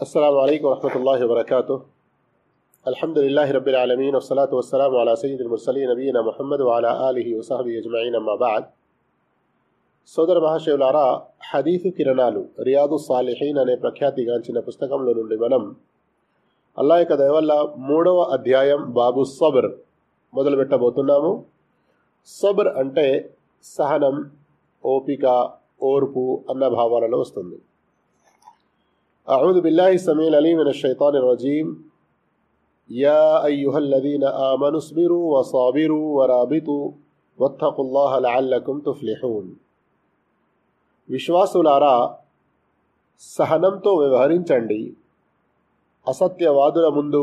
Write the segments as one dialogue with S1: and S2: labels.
S1: السلام عليكم ورحمة الله وبركاته الحمد لله رب العالمين والصلاة والسلام على سيد المرسلين نبينا محمد وعلى آله وصحبه أجمعين أما بعد సోదర మహాశివులారా హదీఫు కిరణాలు రియాదు సాలిహీన్ అనే ప్రఖ్యాతిగాంచిన పుస్తకంలో నుండి మనం అల్లా యొక్క దయ వల్ల మూడవ అధ్యాయం బాబు సబర్ మొదలు పెట్టబోతున్నాము సబర్ అంటే సహనం ఓపిక ఓర్పు అన్న భావాలలో వస్తుంది أعوذ بالله السميع العليم من الشيطان الرجيم يا أيها الذين آمنوا اصبروا وصابروا ورابطوا واتقوا الله لعلكم تفلحون విశ్వాసులారా సహనంతో వ్యవహరించండి అసత్యవాదుల ముందు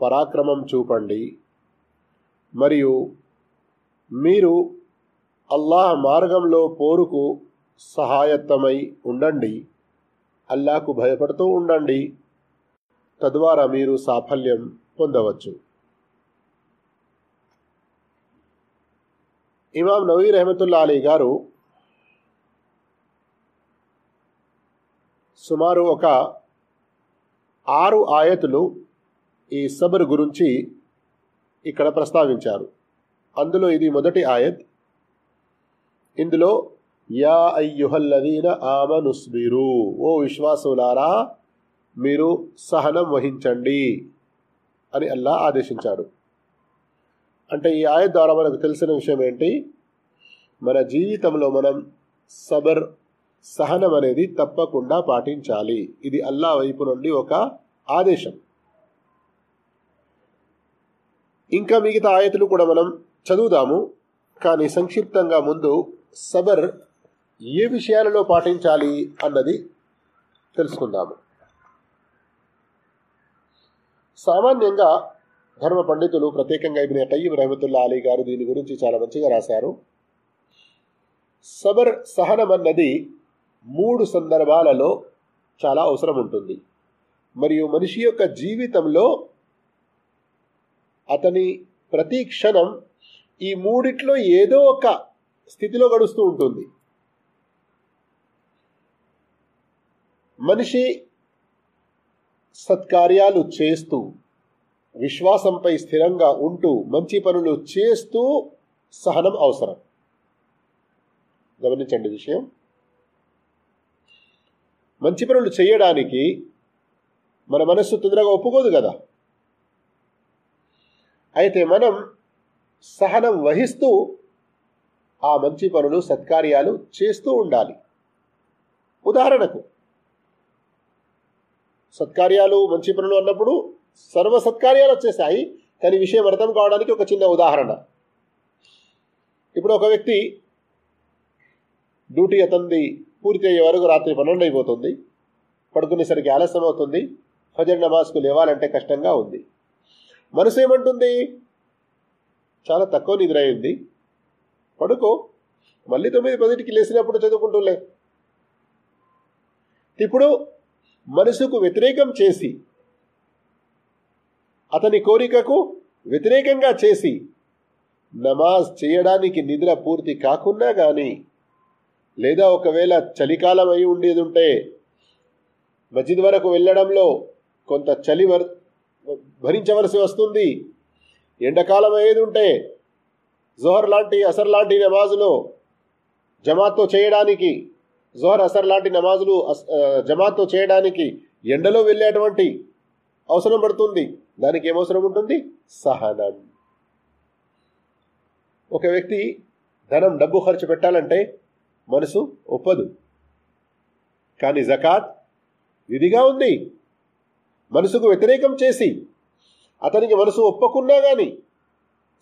S1: పరాక్రమం చూపండి మరియు మీరు అల్లాహ్ మార్గంలో పోరుకు సహాయత్తమై ఉండండి అల్లాకు భయపడుతూ ఉండండి. తద్వారా మీరు సాఫల్యం పొందవచ్చు. ఇమాం నవీ రహమతుల్లా అలీ గారు సుమారు ఒక ఆరు ఆయతులు ఈ సబర్ గురించి ఇక్కడ ప్రస్తావించారు. అందులో ఇది మొదటి ఆయత్. ఇందులో యా అయ్యుహల్లదీన ఆమనుస్మిరు ఓ విశ్వాసులారా మీరు సహనం వహించండి అని అల్లా ఆదేశించాడు. అంటే ఈ ఆయత్ ద్వారా మనకు తెలిసిన విషయం ఏంటి? మన జీవితంలో మనం సబర్ సహనం అనేది తప్పకుండా పాటించాలి. ఇది అల్లా వైపు నుండి ఒక ఆదేశం. ఇంకా మిగతా ఆయతులు కూడా మనం చదువుదాము. కానీ సంక్షిప్తంగా ముందు సబర్ ఏ విషయాలలో పాటించాలి అన్నది తెలుసుకుందాము. సామాన్యంగా ధర్మ పండితులు ప్రత్యేకంగా ఇబిన కయ్యం రహమతుల్లా అలీ గారు దీని గురించి చాలా మంచిగా రాశారు. సబర్ సహనం అన్నది మూడు సందర్భాలలో చాలా అవసరం ఉంటుంది. మరియు మనిషి యొక్క జీవితంలో అతని ప్రతి క్షణం ఈ మూడిట్లో ఏదో ఒక స్థితిలో గడుస్తూ ఉంటుంది. మనిషి సత్కార్యాలు చేస్తూ విశ్వాసంపై స్థిరంగా ఉంటూ మంచి పనులు చేస్తూ సహనం అవసరం. గమనించండి విషయం. మంచి పనులు చేయడానికి మన మనస్సు తొందరగా ఒప్పుకోదు కదా. అయితే మనం సహనం వహిస్తూ ఆ మంచి పనులు సత్కార్యాలు చేస్తూ ఉండాలి. ఉదాహరణకు సత్కార్యాలు మంచి పనులు అన్నప్పుడు సర్వ సత్కార్యాలు వచ్చేసాయి. కానీ విషయం అర్థం కావడానికి ఒక చిన్న ఉదాహరణ. ఇప్పుడు ఒక వ్యక్తి డ్యూటీ అతంది పూర్తి అయ్యే వరకు రాత్రి పన్నెండు అయిపోతుంది. పడుకునేసరికి ఆలస్యం అవుతుంది. ఫజర్ నమాజ్కు లేవాలంటే కష్టంగా ఉంది. మనసు ఏమంటుంది? చాలా తక్కువ నిద్ర అయింది. పడుకో. మళ్ళీ తొమ్మిది పదిటికి లేచినప్పుడు చదువుకుంటులే ఇప్పుడు మనసుకు వ్యతిరేకం చేసి అతని కోరికకు వ్యతిరేకంగా చేసి నమాజ్ చేయడానికి నిద్ర పూర్తి కాకున్నా కానీ లేదా ఒకవేళ చలికాలం అయి ఉండేది ఉంటే మస్జిద్ వరకు వెళ్ళడంలో కొంత చలి భరించవలసి వస్తుంది. ఎండాకాలం అయ్యేది ఉంటే జోహర్ లాంటి అసర్ లాంటి నమాజులో జమాత్తో చేయడానికి జోహర్ అసర్ లాంటి నమాజులు జమాత్తో చేయడానికి ఎండలో వెళ్ళేటువంటి అవసరం పడుతుంది. దానికి ఏమవసరం ఉంటుంది? సహనం. ఒక వ్యక్తి ధనం డబ్బు ఖర్చు పెట్టాలంటే మనసు ఒప్పదు. కానీ జకాత్ విధిగా ఉంది. మనసుకు వ్యతిరేకం చేసి అతనికి మనసు ఒప్పకున్నా కానీ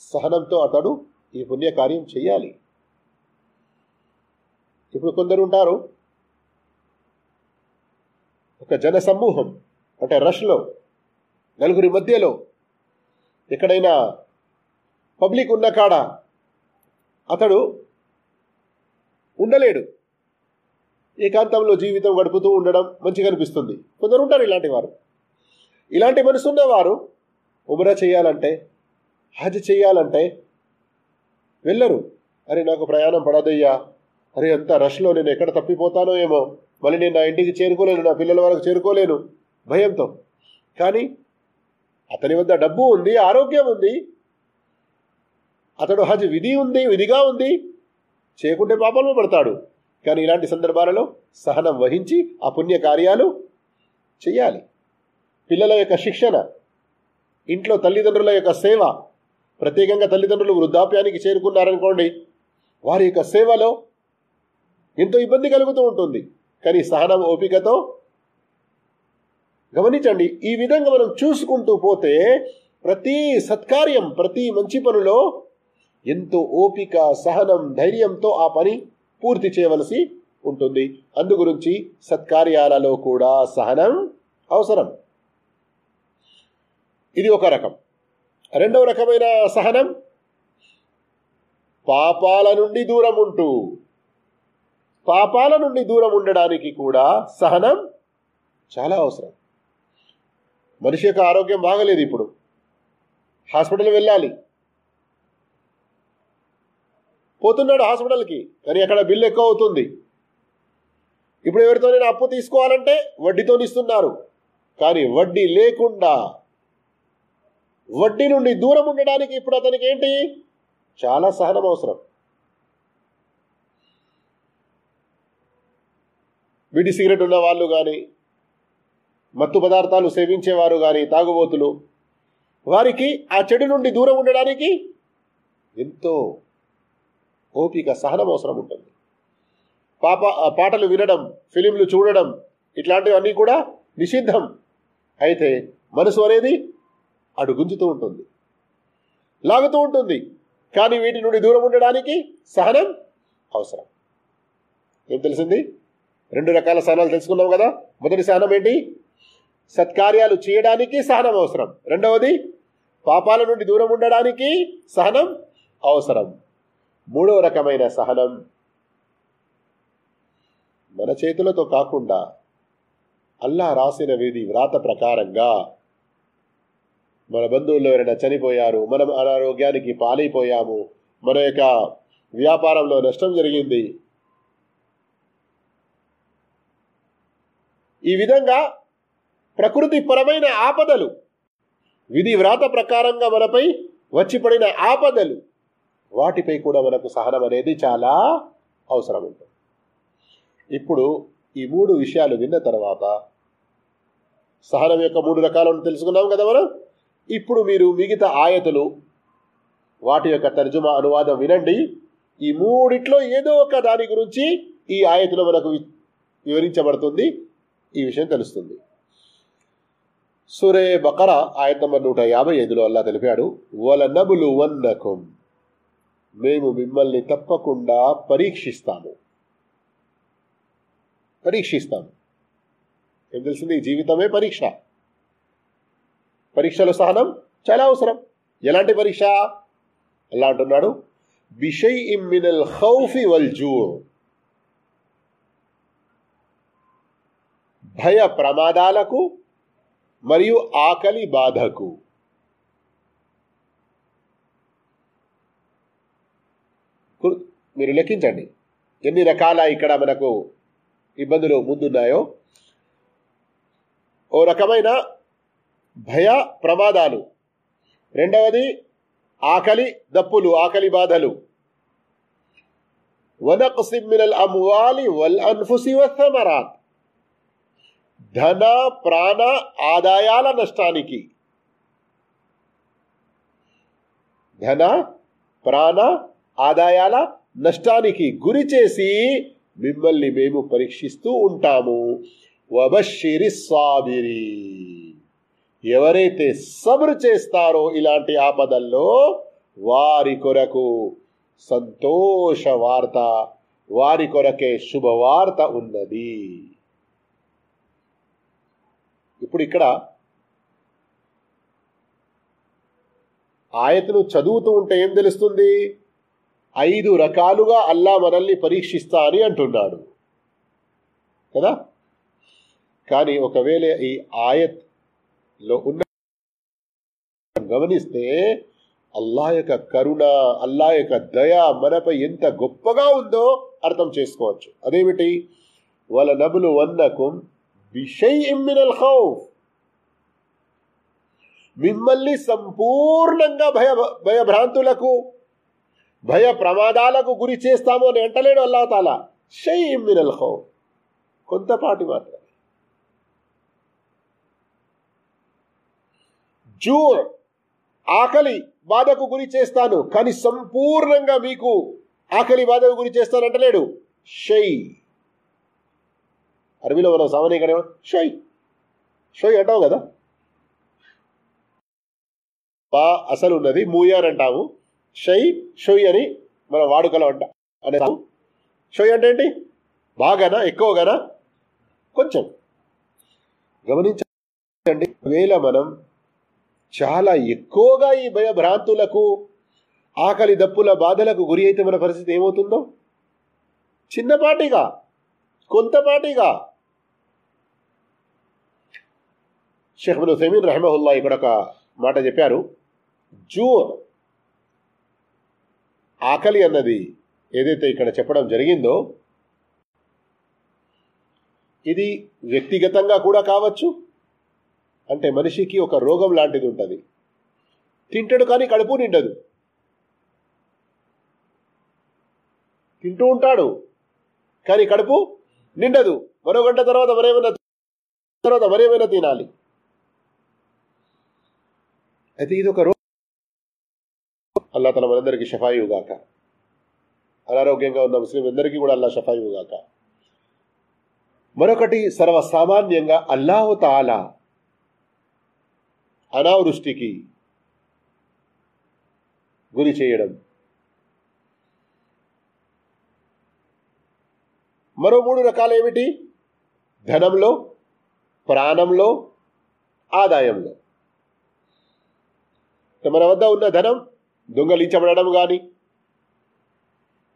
S1: సహనంతో అతడు ఈ పుణ్యకార్యం చెయ్యాలి ఇప్పుడు కొందరు ఉంటారు. ఒక జన సమూహం అంటే రష్లో నలుగురి మధ్యలో ఎక్కడైనా పబ్లిక్ ఉన్న కాడ అతడు ఉండలేడు. ఏకాంతంలో జీవితం గడుపుతూ ఉండడం మంచిగా అనిపిస్తుంది. కొందరు ఉంటారు ఇలాంటి వారు. ఇలాంటి మనసు ఉన్నవారు ఉమరా చేయాలంటే హజ్ చేయాలంటే వెళ్ళరు. అరే నాకు ప్రయాణం పడదయ్యా. అరే అంత రష్లో నేను ఎక్కడ తప్పిపోతానో ఏమో. మళ్ళీ నేను నా ఇంటికి చేరుకోలేను నా పిల్లల వరకు చేరుకోలేను. భయంతో. కానీ అతని వద్ద డబ్బు ఉంది ఆరోగ్యం ఉంది. అతడు హజ్ విధి ఉంది విధిగా ఉంది. చేయకుంటే పాపంలో పడతాడు. కానీ ఇలాంటి సందర్భాలలో సహనం వహించి ఆ పుణ్య కార్యాలు చేయాలి పిల్లల యొక్క శిక్షణ ఇంట్లో తల్లిదండ్రుల యొక్క సేవ. ప్రత్యేకంగా తల్లిదండ్రులు వృద్ధాప్యానికి చేరుకున్నారనుకోండి వారి యొక్క సేవలో ఎంతో ఇబ్బంది కలుగుతూ ఉంటుంది. కానీ సహనం ఓపికతో గమనించండి ఈ విధంగా మనం చూసుకుంటూ పోతే ప్రతి సత్కార్యం ప్రతి మంచి పనిలో ఎంతో ఓపిక సహనం ధైర్యంతో ఆ పని పూర్తి చేయవలసి ఉంటుంది. అందు గురించి సత్కార్యాలలో కూడా సహనం అవసరం. ఇది ఒక రకం. రెండవ రకమైన సహనం పాపాల నుండి దూరం ఉంటూ పాపాల నుండి దూరం ఉండడానికి కూడా సహనం చాలా అవసరం. మనిషి యొక్క ఆరోగ్యం బాగలేదు ఇప్పుడు. హాస్పిటల్ వెళ్ళాలి. పోతున్నాడు హాస్పిటల్కి కానీ అక్కడ బిల్లు ఎక్కువ అవుతుంది. ఇప్పుడు ఎవరితో నేను అప్పు తీసుకోవాలంటే వడ్డీతో ఇస్తున్నారు కానీ వడ్డీ లేకుండా వడ్డీ నుండి దూరం ఉండడానికి ఇప్పుడు అతనికి ఏంటి? చాలా సహనం అవసరం. విడి సిగరెట్ ఉన్న వాళ్ళు కానీ మత్తు పదార్థాలు సేవించేవారు కానీ తాగుబోతులు వారికి ఆ చెడు నుండి దూరం ఉండడానికి ఎంతో ఓపిక సహనం అవసరం ఉంటుంది. పాప పాటలు వినడం ఫిలింలు చూడడం ఇట్లాంటివన్నీ కూడా నిషిద్ధం. అయితే మనసు అనేది అడుగుంజుతూ ఉంటుంది. లాగుతూ ఉంటుంది. కానీ వీటి నుండి దూరం ఉండడానికి సహనం అవసరం. ఏం తెలిసింది? రెండు రకాల సహనాలు తెలుసుకున్నాం కదా? మొదటి సహనం ఏంటి? సత్కార్యాలు చేయడానికి సహనం అవసరం. రెండవది పాపాల నుండి దూరం ఉండడానికి సహనం అవసరం. మూడవ రకమైన సహనం మన చేతులతో కాకుండా అల్లా రాసిన విధి వ్రాత ప్రకారంగా మన బంధువుల్లో ఎవరైనా చనిపోయారు మనం అనారోగ్యానికి పాలైపోయాము మన యొక్క వ్యాపారంలో నష్టం జరిగింది ఈ విధంగా ప్రకృతి పరమైన ఆపదలు విధి వ్రాత ప్రకారంగా మనపై వచ్చి పడిన ఆపదలు వాటిపై కూడా మనకు సహనం అనేది చాలా అవసరం ఉంటుంది ఇప్పుడు ఈ మూడు విషయాలు విన్న తర్వాత సహనం యొక్క మూడు రకాలను తెలుసుకున్నాం కదా మనం? ఇప్పుడు మీరు మిగతా ఆయతులు వాటి యొక్క తర్జుమా అనువాదం వినండి. ఈ మూడిట్లో ఏదో ఒక దాని గురించి ఈ ఆయతులో మనకు వివరించబడుతుంది. ఈ విషయం తెలుస్తుంది. సురే బకర ఆయన నంబర్ నూట యాభై ఐదులో అల్లా తెలిపాడు వల నబులు వన్నకుం మేము మిమ్మల్ని తప్పకుండా పరీక్షిస్తాము. పరీక్షిస్తాము. ఏం తెలిసింది? జీవితమే పరీక్ష. పరీక్షలో సహనం చాలా అవసరం. ఎలాంటి పరీక్ష? ఎలా అంటున్నాడు బిషై ఇమ్మినల్ హౌఫి వల్ జూ. భయ ప్రమాదాలకు మరియు ఆకలి బాధకు. మీరు లెక్కించండి. ఎన్ని రకాల ఇక్కడ మనకు ఇబ్బందులు ముందున్నాయో. ఓ రకమైన భయ ప్రమాదాలు. రెండవది ఆకలి దప్పులు ఆకలి బాధలు. వనక్సిమినల్ అమ్వాలి వల్ అన్ఫుసి వమరాత్ ధన ప్రాణ ఆదాయాల నష్టానికి. ధన ప్రాణ ఆదాయాల నష్టానికి గురి చేసి మిమ్మల్ని మేము పరీక్షిస్తూ ఉంటాము. వబషిరి సాబిరి ఎవరైతే సబరు చేస్తారో ఇలాంటి ఆపదల్లో వారి కొరకు సంతోష వార్త వారి కొరకే శుభవార్త ఉన్నది. ఇప్పుడు ఇక్కడ ఆయతను చదువుతూ ఉంటే ఏం తెలుస్తుంది? ఐదు రకాలుగా అల్లా మనల్ని పరీక్షిస్తా అని అంటున్నాడు. కదా? కానీ ఒకవేళ ఈ ఆయత్లో ఉన్న గమనిస్తే అల్లా యొక్క కరుణ అల్లా యొక్క దయ మనపై ఎంత గొప్పగా ఉందో అర్థం చేసుకోవచ్చు. అదేమిటి? వాళ్ళ నబులు వన్నకుం బిషై మినల్ ఖౌఫ్ మిమ్మల్ని సంపూర్ణంగా భయ భయభ్రాంతులకు భయ ప్రమాదాలకు గురి చేస్తాము అని అంటలేడు అల్లాహతాల షై మినల్ ఖౌ కొంతపాటి మాత్రమే జూ ఆకలి బాధకు గురి చేస్తాను కానీ సంపూర్ణంగా మీకు ఆకలి బాధకు గురి చేస్తాను అంటలేడు షై అరబీలో మనం సామాన్యంగా షై షోయ్ అంటావు కదా. బా అసలు ఉన్నది మూయర్ అంటాము షై షొయ్ అని మన వాడుకలో అంట. అనే షొయ్ అంటే ఏంటి? బాగానా ఎక్కువగానా? కొంచెం. గమనించండి వేళ మనం చాలా ఎక్కువగా ఈ భయభ్రాంతులకు ఆకలి దప్పుల బాధలకు గురి అయితే మన పరిస్థితి ఏమవుతుందో? చిన్నపాటిగా కొంతపాటిగా. షేఖ్ బిన్ సెమీన్ ఇక్కడ ఒక మాట చెప్పారు. జూర్ ఆకలి అన్నది ఏదైతే ఇక్కడ చెప్పడం జరిగిందో ఇది వ్యక్తిగతంగా కూడా కావచ్చు అంటే మనిషికి ఒక రోగం లాంటిది ఉంటుంది. తింటాడు కానీ కడుపు నిండదు. తింటూ ఉంటాడు కానీ కడుపు నిండదు. మరో గంట తర్వాత మరేమైనా తర్వాత మరేమైనా తినాలి. అయితే ఇది ఒక రోజు అల్లా తన మనందరికీ షఫాయుగాక అనారోగ్యంగా ఉన్న ముస్లిం అందరికీ కూడా అల్లా షఫాయుగాక మరొకటి సర్వసామాన్యంగా అల్లాహు తాలా అనావృష్టికి గురి చేయడం. మరో మూడు రకాలు ఏమిటి? ధనంలో ప్రాణంలో ఆదాయంలో. మన వద్ద ఉన్న ధనం దొంగలించబడడం కానీ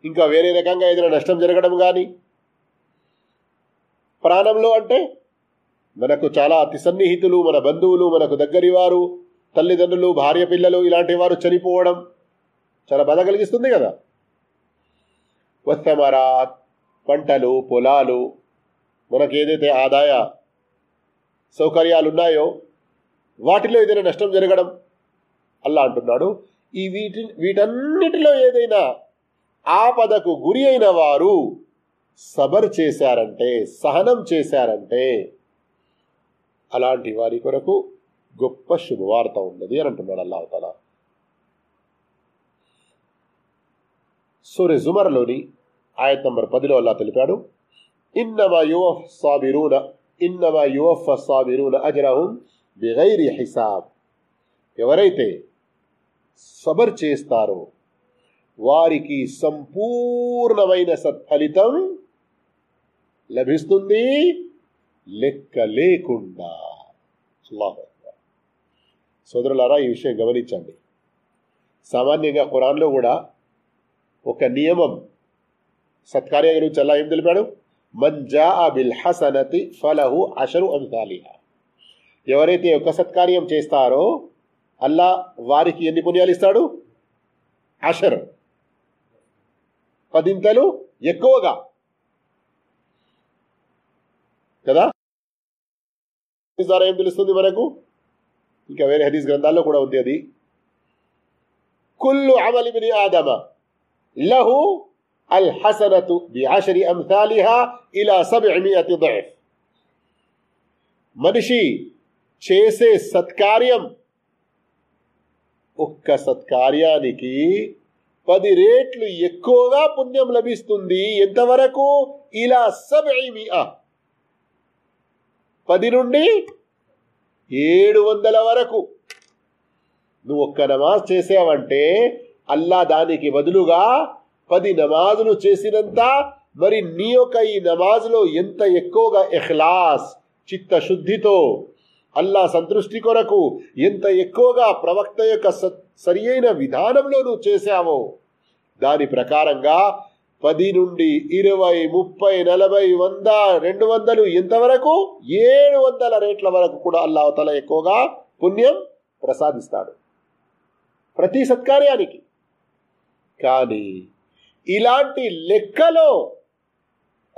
S1: ఇంకా వేరే రకంగా ఏదైనా నష్టం జరగడం కానీ ప్రాణంలో అంటే మనకు చాలా అతి సన్నిహితులు మన బంధువులు మనకు దగ్గరి వారు తల్లిదండ్రులు భార్య పిల్లలు ఇలాంటి వారు చనిపోవడం చాలా బాధ కలిగిస్తుంది కదా. వస్తమరాత్ పంటలు పొలాలు మనకు ఏదైతే ఆదాయ సౌకర్యాలు ఉన్నాయో వాటిలో ఏదైనా నష్టం జరగడం అల్లా అంటున్నాడు. ఈ వీటి వీటన్నిటిలో ఏదైనా ఆపదకు గురి అయిన వారు సబర్ చేశారంటే సహనం చేశారంటే అలాంటి వారి కొరకు గొప్ప శుభవార్త ఉన్నది అని అంటున్నాడు అల్లాహతల సూర్య జుమర్లోని ఆయత్ నంబర్ పదిలో అల్లా తెలిపాడు. ఇన్నమా యువఫ్ సాబిరూన ఇన్నమా యువఫ్ సాబిరూన అజరహుం బిగైరి హిసాబ్. ఎవరైతే సబర్ చేస్తారో వారికి సంపూర్ణమైన సత్ఫలితం లభిస్తుంది లెక్క లేకుండా. సోదరులారా ఈ విషయం గమనించండి. సామాన్యంగా ఖురాన్లో కూడా ఒక నియమం సత్కార్య గురించి అలా ఏం తెలిపాడు? మంజా బిల్ హసనతి ఫలహు అషరు అంతాలిహా ఎవరైతే ఒక సత్కార్యం చేస్తారో అల్లా వారికి ఎన్ని పుణ్యాలు ఇస్తాడు? అషర్. పదింతలు ఎక్కువగా. కదా? ద్వారా ఏం తెలుస్తుంది మనకు? ఇంకా వేరే హదీస్ గ్రంథాల్లో కూడా ఉంది అది. కుల్లు అమలిమిని ఆదమ. లహు అల్ హసనతు బిఆషరి అంసాలిహా ఇలా సబ్ఇమియతి మనిషి చేసే సత్కార్యం ఒక్క సత్కార్యానికి పది రేట్లు ఎక్కువగా పుణ్యం లభిస్తుంది. ఎంతవరకు? ఇలా సబ్ఇమియా పది నుండి ఏడు వందల వరకు. నువ్వు ఒక్క నమాజ్ చేసావంటే అల్లా దానికి బదులుగా పది నమాజులు చేసినంత మరి నీ యొక్క ఈ నమాజ్లో ఎంత ఎక్కువగా ఎహ్లాస్ చిత్తశుద్ధితో అల్లా సంతృష్టి కొరకు ఎంత ఎక్కువగా ప్రవక్త యొక్క సరి అయిన విధానంలో నువ్వు చేశావో. దాని ప్రకారంగా పది నుండి ఇరవై ముప్పై నలభై వంద రెండు వందలు ఎంతవరకు ఏడు వందల రేట్ల వరకు కూడా అల్లాహతల ఎక్కువగా పుణ్యం ప్రసాదిస్తాడు. ప్రతి సత్కార్యానికి. కానీ ఇలాంటి లెక్కలో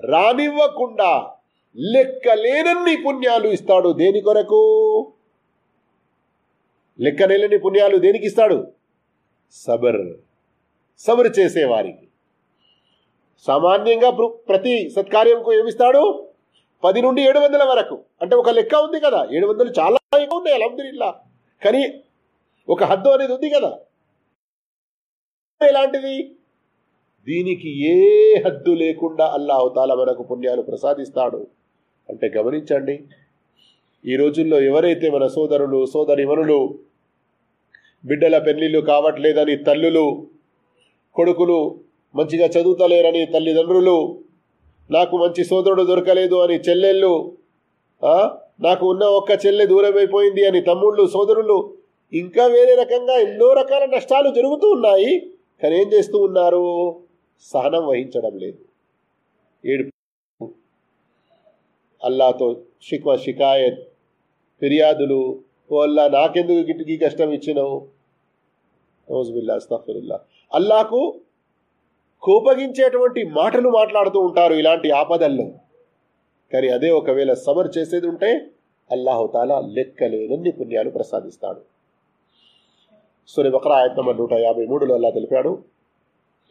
S1: రానివ్వకుండా లెక్క లేనన్ని పుణ్యాలు ఇస్తాడు దేని కొరకు? లెక్కలేనన్ని పుణ్యాలు దేనికి ఇస్తాడు? సబర్ సబర్ చేసేవారికి. సామాన్యంగా ప్రతి సత్కార్యంకు ఏమిస్తాడు? పది నుండి ఏడు వందల వరకు. అంటే ఒక లెక్క ఉంది కదా ఏడు వందలు చాలా ఎక్కువ ఉన్నాయి అలహదుల్లా కానీ ఒక హద్దు అనేది ఉంది కదా. ఎలాంటిది దీనికి ఏ హద్దు లేకుండా అల్లాహతాల మనకు పుణ్యాలు ప్రసాదిస్తాడు. అంటే గమనించండి ఈ రోజుల్లో ఎవరైతే మన సోదరులు సోదరిమనులు బిడ్డల పెళ్ళిళ్ళు కావట్లేదని తల్లులు కొడుకులు మంచిగా చదువుతలేరని తల్లిదండ్రులు నాకు మంచి సోదరుడు దొరకలేదు అని చెల్లెళ్ళు నాకు ఉన్న ఒక్క చెల్లె దూరమైపోయింది అని తమ్ముళ్ళు సోదరులు ఇంకా వేరే రకంగా ఎన్నో రకాల నష్టాలు జరుగుతూ ఉన్నాయి. కానీ ఏం చేస్తూ ఉన్నారు? సహనం వహించడం లేదు. ఏడుపు అల్లాతో షిక్వ షికాయత్ ఫిర్యాదులు ఓ అల్లా నాకెందుకు గిట్టుకి కష్టం ఇచ్చినావు? నోజుబిల్లా అస్తఫిరుల్లా అల్లాకు కోపగించేటువంటి మాటలు మాట్లాడుతూ ఉంటారు ఇలాంటి ఆపదల్లో. కానీ అదే ఒకవేళ సమర్ చేసేది ఉంటే అల్లాహుతాలా లెక్కలేనన్ని పుణ్యాలు ప్రసాదిస్తాడు. సూర్య బక్రా ఆయత్ నంబర్ నూట యాభై మూడులో అల్లా తెలిపాడు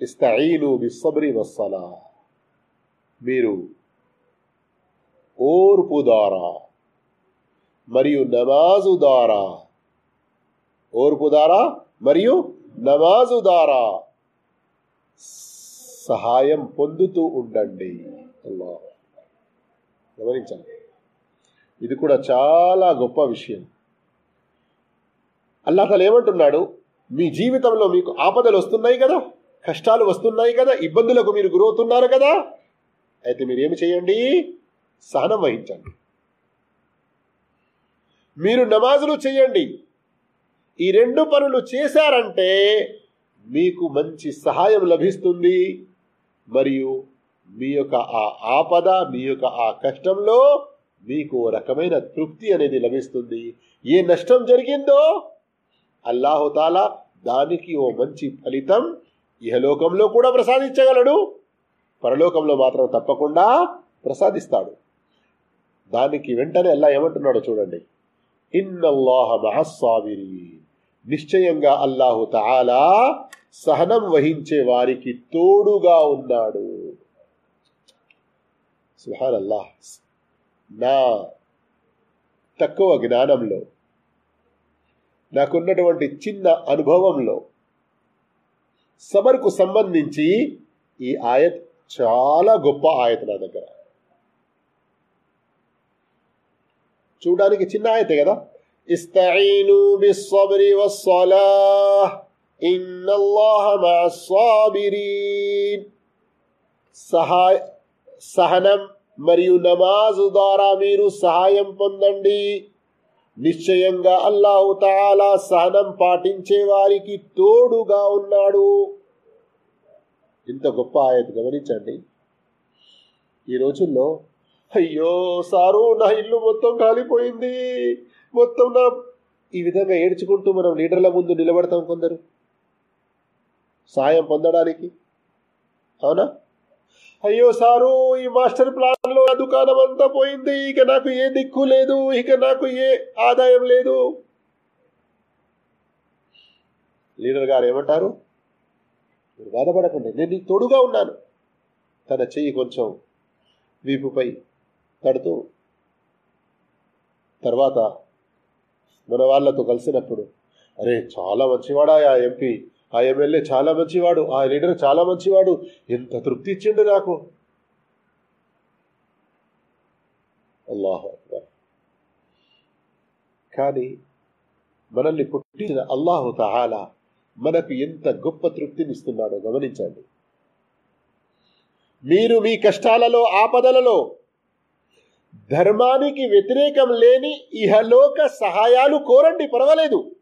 S1: ఇస్తఈను బిస్సబ్రి వస్సలా. మీరు ఓర్పు ద్వారా మరియు నమాజు ద్వారా ఓర్పు ద్వారా మరియు నమాజు ద్వారా సహాయం పొందుతూ ఉండండి. అల్లా. గమనించండి ఇది కూడా చాలా గొప్ప విషయం. అల్లాహలు ఏమంటున్నాడు? మీ జీవితంలో మీకు ఆపదలు వస్తున్నాయి కదా? కష్టాలు వస్తున్నాయి కదా ఇబ్బందులకు మీరు గురవుతున్నారు కదా అయితే మీరేమి చేయండి? సహనం వహించండి. మీరు నమాజులు చేయండి. ఈ రెండు పనులు చేశారంటే మీకు మంచి సహాయం లభిస్తుంది. మరియు మీ యొక్క ఆ ఆపద మీ యొక్క ఆ కష్టంలో మీకు ఓ రకమైన తృప్తి అనేది లభిస్తుంది. ఏ నష్టం జరిగిందో అల్లాహుతాలా దానికి ఓ మంచి ఫలితం ఇహలోకంలో కూడా ప్రసాదించగలడు. పరలోకంలో మాత్రం తప్పకుండా ప్రసాదిస్తాడు. దానికి వెంటనే అల్లా ఏమంటున్నాడో చూడండి. ఇన్నల్లాహ మహస్సాబిరి నిశ్చయంగా అల్లాహు తాలా సహనం వహించే వారికి తోడుగా ఉన్నాడు. సుహాన్ అల్లాహ్ నా తక్కువ జ్ఞానంలో నాకున్నటువంటి చిన్న అనుభవంలో సబర్కు సంబంధించి ఈ ఆయత్ చాలా గొప్ప ఆయత్ నా దగ్గర. చూడడానికి చిన్న ఆయతే కదా? ఇస్తఈను బిస్సబ్రి వస్సలాహ్. ఇన్నల్లాహ మఅస్సాబిరీన్ సహాయ సహనం మరియు నమాజు ద్వారా మీరు సహాయం పొందండి. నిశ్చయంగా అల్లాహు తాలా సహనం పాటించే వారికి తోడుగా ఉన్నాడు. ఇంత గొప్ప ఆయత గమనించండి. ఈ రోజుల్లో అయ్యో సారు నా ఇల్లు మొత్తం కాలిపోయింది. మొత్తం నా ఈ విధంగా ఏడ్చుకుంటూ మనం లీడర్ల ముందు నిలబడతాం కొందరు. సాయం పొందడానికి. అవునా? అయ్యో సారు ఈ మాస్టర్ ప్లాన్ నా దుకాణం అంతా పోయింది. ఇక నాకు ఏ దిక్కు లేదు. ఇక నాకు ఏ ఆదాయం లేదు. లీడర్ గారు ఏమంటారు? మీరు బాధపడకండి. నేను నీకు తోడుగా ఉన్నాను. తన చెయ్యి కొంచెం వీపుపై తడుతూ తర్వాత మన వాళ్ళతో కలిసినప్పుడు అరే చాలా మంచివాడా ఆ ఎంపీ. ఆ ఎమ్మెల్యే చాలా మంచివాడు. ఆ లీడర్ చాలా మంచివాడు. ఎంత తృప్తి ఇచ్చిండు నాకు. అల్లాహు అక్బర్. కానీ మనల్ని పుట్టిన అల్లాహు తహాలా మనకు ఎంత గొప్ప తృప్తినిస్తున్నాడో గమనించండి. మీరు మీ కష్టాలలో ఆపదలలో ధర్మానికి వ్యతిరేకం లేని ఇహలోక సహాయాలు కోరండి పర్వాలేదు.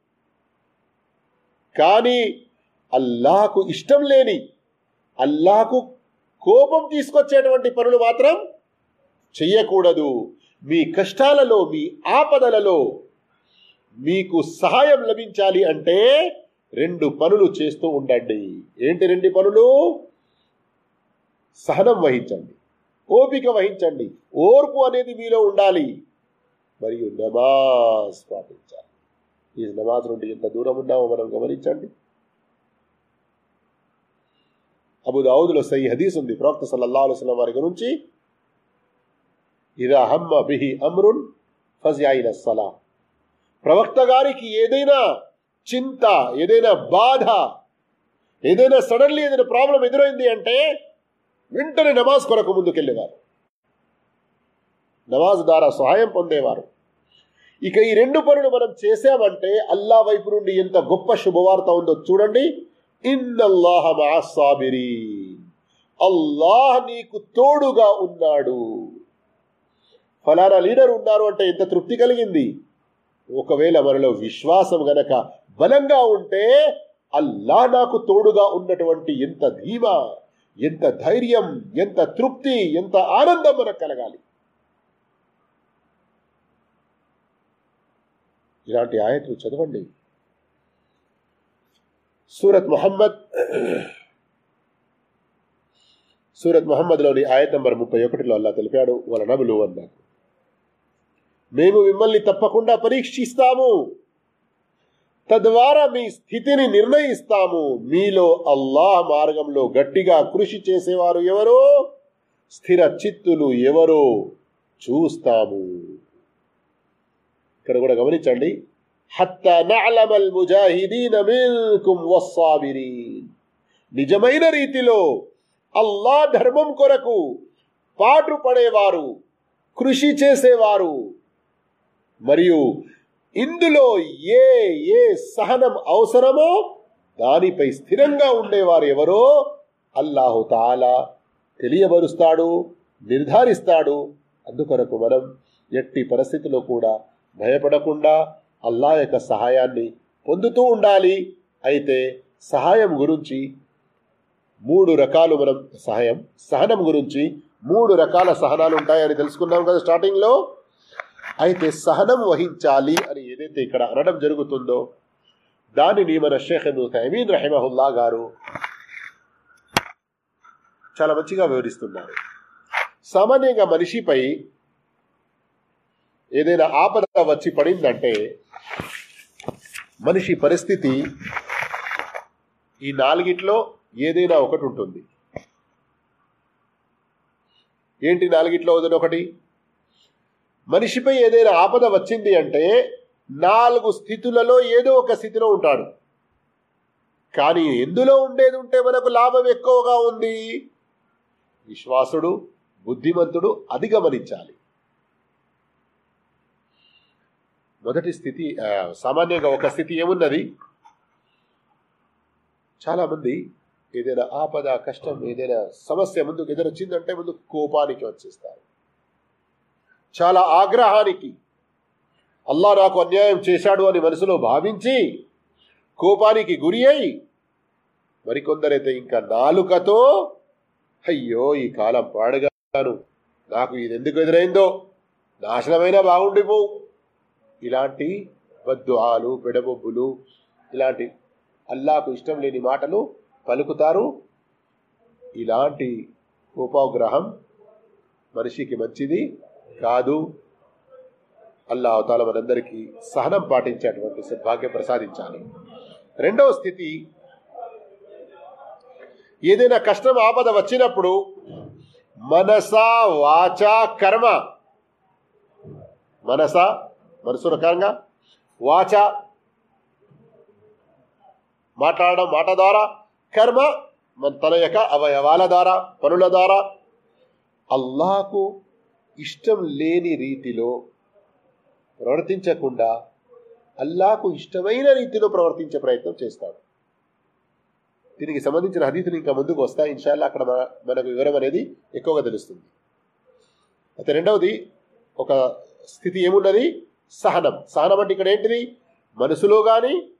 S1: కానీ అల్లాహకు ఇష్టం లేని అల్లాహకు కోపం తీసుకొచ్చేటువంటి పనులు మాత్రం చెయ్యకూడదు. మీ కష్టాలలో మీ ఆపదలలో మీకు సహాయం లభించాలి అంటే రెండు పనులు చేస్తూ ఉండండి. ఏంటి రెండు పనులు? సహనం వహించండి. ఓపిక వహించండి. ఓర్పు అనేది మీలో ఉండాలి. మరియు నమాజ్ పాటించాలి. ఈ నమాజ్ నుండి ఎంత దూరం ఉన్నామో మనం గమనించండి. అబుదావుదులో సై హదీస్ ఉంది. ప్రవక్త సల్లల్లాహు అలైహి వారి గురించి ఇదా హమ్మ బిహి అమ్రున్ ఫజ్యాయిల సలా. ప్రవక్త గారికి ఏదైనా చింత ఏదైనా బాధ ఏదైనా సడన్లీ ఏదైనా ప్రాబ్లం ఎదురైంది అంటే వెంటనే నమాజ్ కొరకు ముందుకెళ్ళేవారు. నమాజ్ ద్వారా సహాయం పొందేవారు. ఇక ఈ రెండు పనులు మనం చేసామంటే అల్లా వైపు నుండి ఎంత గొప్ప శుభవార్త ఉందో చూడండి. ఇన్నల్లాహ మాసాబిరి అల్లాహ్ నీకు తోడుగా ఉన్నాడు. ఫలానా లీడర్ ఉన్నారు అంటే ఎంత తృప్తి కలిగింది. ఒకవేళ మనలో విశ్వాసం గనక బలంగా ఉంటే అల్లా నాకు తోడుగా ఉన్నటువంటి ఎంత ధీమా ఎంత ధైర్యం ఎంత తృప్తి ఎంత ఆనందం మనకు కలగాలి. ఇలాంటి ఆయతలు చదవండి. సూరత్ మొహమ్మద్ సూరత్ మొహమ్మద్లోని ఆయత్ నంబర్ ముప్పై ఒకటిలో అల్లా తెలిపాడు వాళ్ళ నబులు అన్నారు మేము మిమ్మల్ని తప్పకుండా పరీక్షిస్తాము. తద్వారా మీ స్థితిని నిర్ణయిస్తాము. మీలో అల్లాహ్ మార్గంలో గట్టిగా కృషి చేసేవారు ఎవరో? స్థిర చిత్తులు ఎవరో? చూస్తాము. ఇక్కడ కూడా గమనించండి. నిజమైన రీతిలో అల్లా ధర్మం కొరకు పాటు పడేవారు కృషి చేసేవారు. మరియు ఇందులో ఏ ఏ సహనం అవసరమో దానిపై స్థిరంగా ఉండేవారు ఎవరో అల్లాహు తాలా తెలియబరుస్తాడు నిర్ధారిస్తాడు. అందుకొరకు మనం ఎట్టి పరిస్థితిలో కూడా భయపడకుండా అల్లా యొక్క సహాయాన్ని పొందుతూ ఉండాలి. అయితే సహాయం గురించి మూడు రకాలు మనం సహాయం సహనం గురించి మూడు రకాల సహనాలు ఉంటాయని తెలుసుకున్నాం కదా స్టార్టింగ్లో. అయితే సహనం వహించాలి అని ఏదైతే ఇక్కడ అనడం జరుగుతుందో దానిని మన షేఖ్ తైమీన్ రహిమహుల్లా గారు చాలా మంచిగా వివరిస్తున్నారు. సామాన్యంగా మనిషిపై ఏదైనా ఆపద వచ్చి పడిందంటే మనిషి పరిస్థితి ఈ నాలుగిట్లో ఏదైనా ఒకటి ఉంటుంది. ఏంటి నాలుగిట్లో ఏదైనా ఒకటి? మనిషిపై ఏదైనా ఆపద వచ్చింది అంటే నాలుగు స్థితులలో ఏదో ఒక స్థితిలో ఉంటాడు. కానీ ఎందులో ఉండేది ఉంటే మనకు లాభం ఎక్కువగా ఉంది? విశ్వాసుడు బుద్ధిమంతుడు అది గమనించాలి మొదటి స్థితి సామాన్యంగా ఒక స్థితి ఏమున్నది? చాలామంది ఏదైనా ఆపద కష్టం ఏదైనా సమస్య ముందుకు ఎదురొచ్చిందంటే ముందు కోపానికి వచ్చేస్తారు. చాలా ఆగ్రహానికి. అల్లా నాకు అన్యాయం చేశాడు అని మనసులో భావించి కోపానికి గురి అయి మరికొందరైతే ఇంకా నాలుకతో అయ్యో ఈ కాలం పాడగాను. నాకు ఇది ఎందుకు ఎదురైందో? నాశనమైనా బాగుండిపో. ఇలాంటి బద్దుఆలు పెడబొబ్బులు ఇలాంటి అల్లాకు ఇష్టం లేని మాటలు పలుకుతారు. ఇలాంటి కోపాగ్రహం మనిషికి మంచిది. కాదు. అల్లా అవతాల మనందరికీ సహనం పాటించేటువంటి సద్భాగ్యం ప్రసాదించాలి. రెండవ స్థితి ఏదైనా కష్టం ఆపద వచ్చినప్పుడు మనస వాచ కర్మ. మనస మనసు రకంగా వాచ మాట్లాడడం మాట ద్వారా కర్మ మన తన యొక్క అవయవాల ద్వారా పనుల ద్వారా. అల్లాహకు ఇష్టం లేని రీతిలో ప్రవర్తించకుండా అల్లాకు ఇష్టమైన రీతిలో ప్రవర్తించే ప్రయత్నం చేస్తాడు. దీనికి సంబంధించిన హదీతులు ఇంకా ముందుకు వస్తాయి. ఇన్షాల్లా అక్కడ మన- మనకు వివరం అనేది ఎక్కువగా తెలుస్తుంది. అయితే రెండవది ఒక స్థితి ఏమున్నది? సహనం. సహనం అంటే ఇక్కడ ఏంటిది? మనసులో కానీ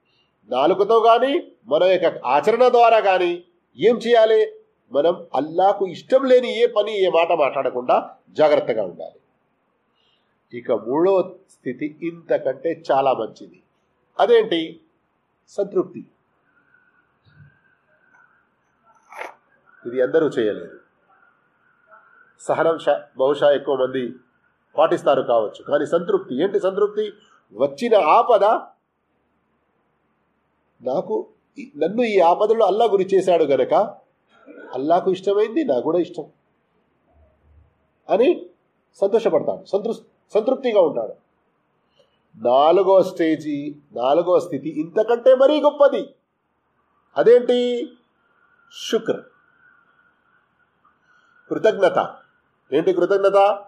S1: నాలుకతో కానీ మన యొక్క ఆచరణ ద్వారా కానీ ఏం చేయాలి? మనం అల్లాకు ఇష్టం లేని ఏ పని ఏ మాట మాట్లాడకుండా జాగ్రత్తగా ఉండాలి. ఇక మూడో స్థితి ఇంతకంటే చాలా మంచిది. అదేంటి? సంతృప్తి. ఇది అందరూ చేయలేరు. సహనం బహుశా ఎక్కువ మంది పాటిస్తారు కావచ్చు. కానీ సంతృప్తి ఏంటి సంతృప్తి? వచ్చిన ఆపద నాకు నన్ను ఈ ఆపదలో అల్లా గురి చేశాడు గనక అల్లాకు ఇష్టమైంది నాకు కూడా ఇష్టం అని సంతోషపడతాడు సంతృ సంతృప్తిగా ఉంటాడు. నాలుగో స్టేజీ నాలుగో స్థితి ఇంతకంటే మరీ గొప్పది. అదేంటి? శుక్ర్. కృతజ్ఞత. ఏంటి కృతజ్ఞత?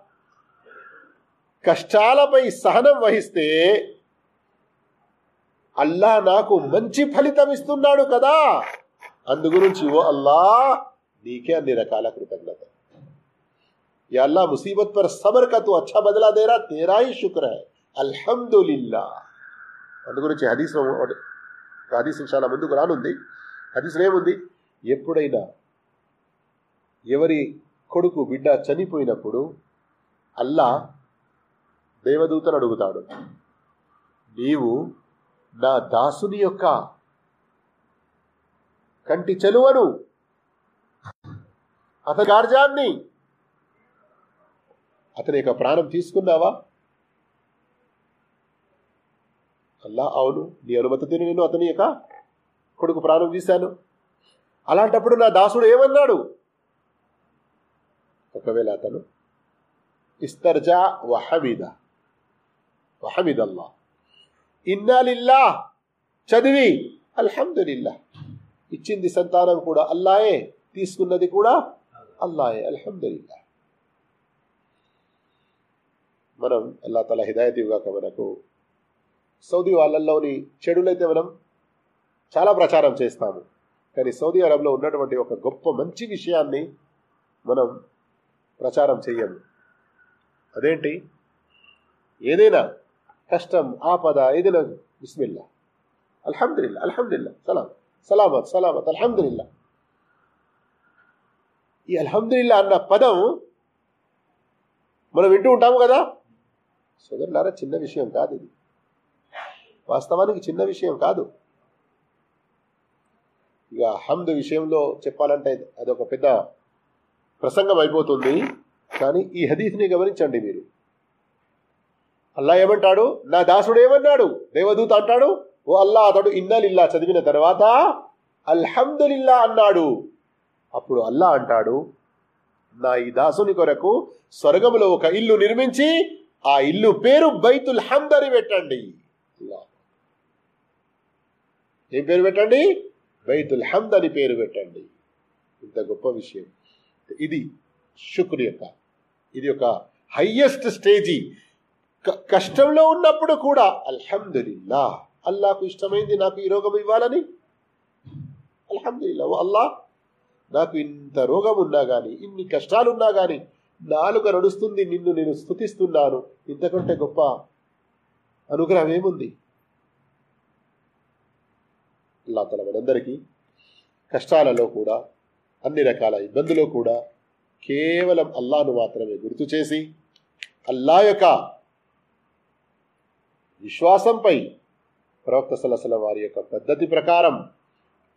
S1: కష్టాలపై సహనం వహిస్తే అల్లా నాకు మంచి ఫలితం ఇస్తున్నాడు కదా. అందు గురించి ఓ అల్లా నీకే అన్ని రకాల కృతజ్ఞత या अल्लाह मुसीबत पर सब्र का तू अच्छा बदला दे रहा तेरा ही शुक्र है అల్హమ్దులిల్లా అందు గురించి హదీస్ హదీస్ ఇన్షాల్లా ముందుకు రానుంది హదీస్లో ఏముంది ఎప్పుడైనా ఎవరి కొడుకు బిడ్డ చనిపోయినప్పుడు అల్లా దేవదూతను అడుగుతాడు నీవు నా దాసుని యొక్క కంటి చెలువను అతని కార్యాన్ని అతని యొక్క ప్రాణం తీసుకున్నావా? అల్లా అవును నీ అనుమతితో నేను అతని యొక్క కొడుకు ప్రాణం తీశాను. అలాంటప్పుడు నా దాసుడు ఏమన్నాడు? ఒకవేళ అతను ఇస్తర్జా వహమిద వహమిద్ అల్లా ఇన్నాలిల్లా చదివి అల్హమ్దుల్లా ఇచ్చింది సంతానం కూడా అల్లాయే తీసుకున్నది కూడా అల్లాయే అల్హమ్దుల్లా మనం అల్లా తల హిదాయత్ ఇవ్వక మనకు సౌదీ వాళ్ళల్లోని చెడులైతే మనం చాలా ప్రచారం చేస్తాము. కానీ సౌదీ అరబ్లో ఉన్నటువంటి ఒక గొప్ప మంచి విషయాన్ని మనం ప్రచారం చెయ్యము. అదేంటి? ఏదైనా కష్టం ఆపద ఏదైనా బిస్మిల్లా. అల్హమ్దుల్లా అల్హమ్దుల్లా సలాం. సలామత్ సలామత్ అల్హమ్దుల్లా ఈ అల్హమ్దుల్లా అన్న పదం మనం వింటూ ఉంటాము కదా? సోదరులారా చిన్న విషయం కాదు ఇది. వాస్తవానికి చిన్న విషయం కాదు. ఇక హమ్ద్ విషయంలో చెప్పాలంటే అదొక పెద్ద ప్రసంగం అయిపోతుంది. కానీ ఈ హదీస్ని గమనించండి మీరు. అల్లా ఏమంటాడు? నా దాసుడు ఏమన్నాడు దేవదూత అంటాడు? ఓ అల్లా అతడు ఇన్నలిల్లా చదివిన తర్వాత అల్హమ్దులిల్లా అన్నాడు. అప్పుడు అల్లా అంటాడు నా ఈ దాసుని కొరకు స్వర్గములో ఒక ఇల్లు నిర్మించి ఆ ఇల్లు పేరు బైతుల్ హమ్ద్ అని పెట్టండి. ఏం పేరు పెట్టండి? బైతుల్ హమ్ద్ అని పేరు పెట్టండి. ఇంత గొప్ప విషయం. ఇది శుక్రు యొక్క ఇది ఒక హయ్యెస్ట్ స్టేజీ కష్టంలో ఉన్నప్పుడు కూడా అల్హమ్దుల్లా అల్లాకు ఇష్టమైంది నాకు ఈ రోగం ఇవ్వాలని? అల్హమ్దుల్లా ఓ అల్లా నాకు ఇంత రోగం ఉన్నా కానీ ఇన్ని కష్టాలున్నా కానీ నాలుక నడుస్తుంది నిన్ను నేను స్థుతిస్తున్నాను. ఇంతకంటే గొప్ప అనుగ్రహం ఏముంది? అల్లా తల మనందరికీ కష్టాలలో కూడా అన్ని రకాల ఇబ్బందులు కూడా కేవలం అల్లాను మాత్రమే గుర్తు చేసి అల్లా యొక్క విశ్వాసంపై ప్రవక్త సలసల వారి యొక్క పద్ధతి ప్రకారం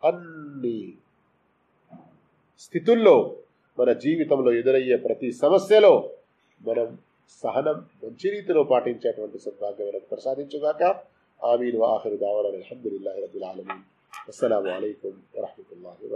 S1: అన్ని స్థితుల్లో మన జీవితంలో ఎదురయ్యే ప్రతి సమస్యలో మనం సహనం మంచి రీతిలో పాటించేటువంటి సద్భాగ్యం మనకు ప్రసాదించుగాక. ఆమీన్. వాహరు దావన అలహదుల్లాహి రబుల్ ఆలమీ అస్సలాము అలైకుం వరహమతుల్లాహి